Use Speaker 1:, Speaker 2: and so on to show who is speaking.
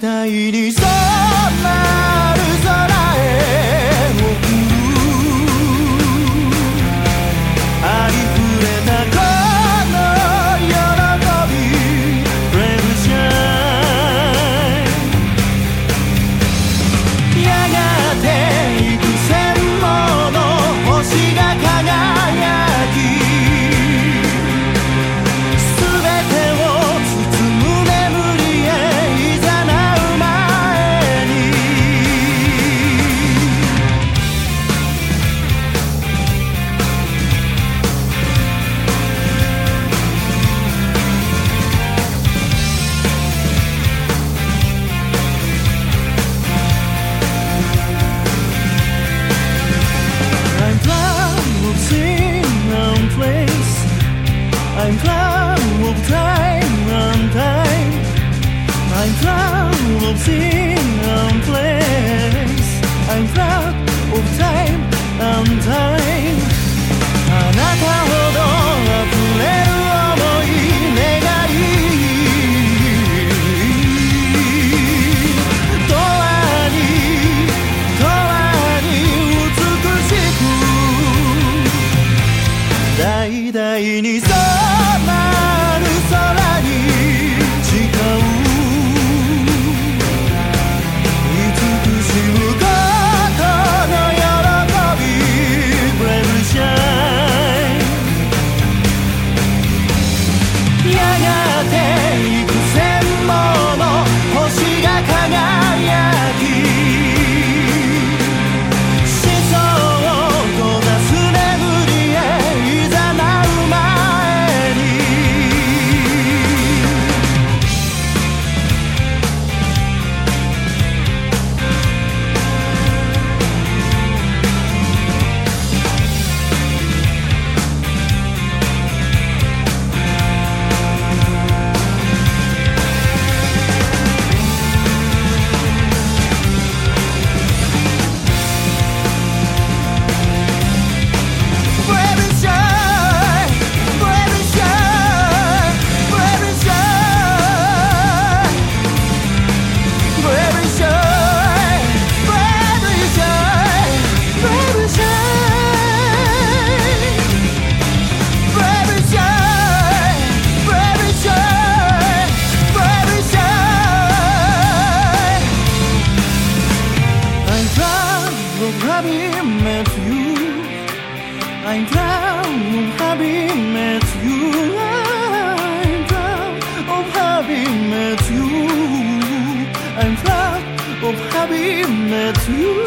Speaker 1: 時に染まる空へ送るありふれたこの喜び f r e Shine やがていく最大に染まる空に誓う慈しむことの喜び Brave Shine やがて幾千もの星が輝く of met you. I'm of met you. I'm of met you. I'm proud of happy met you.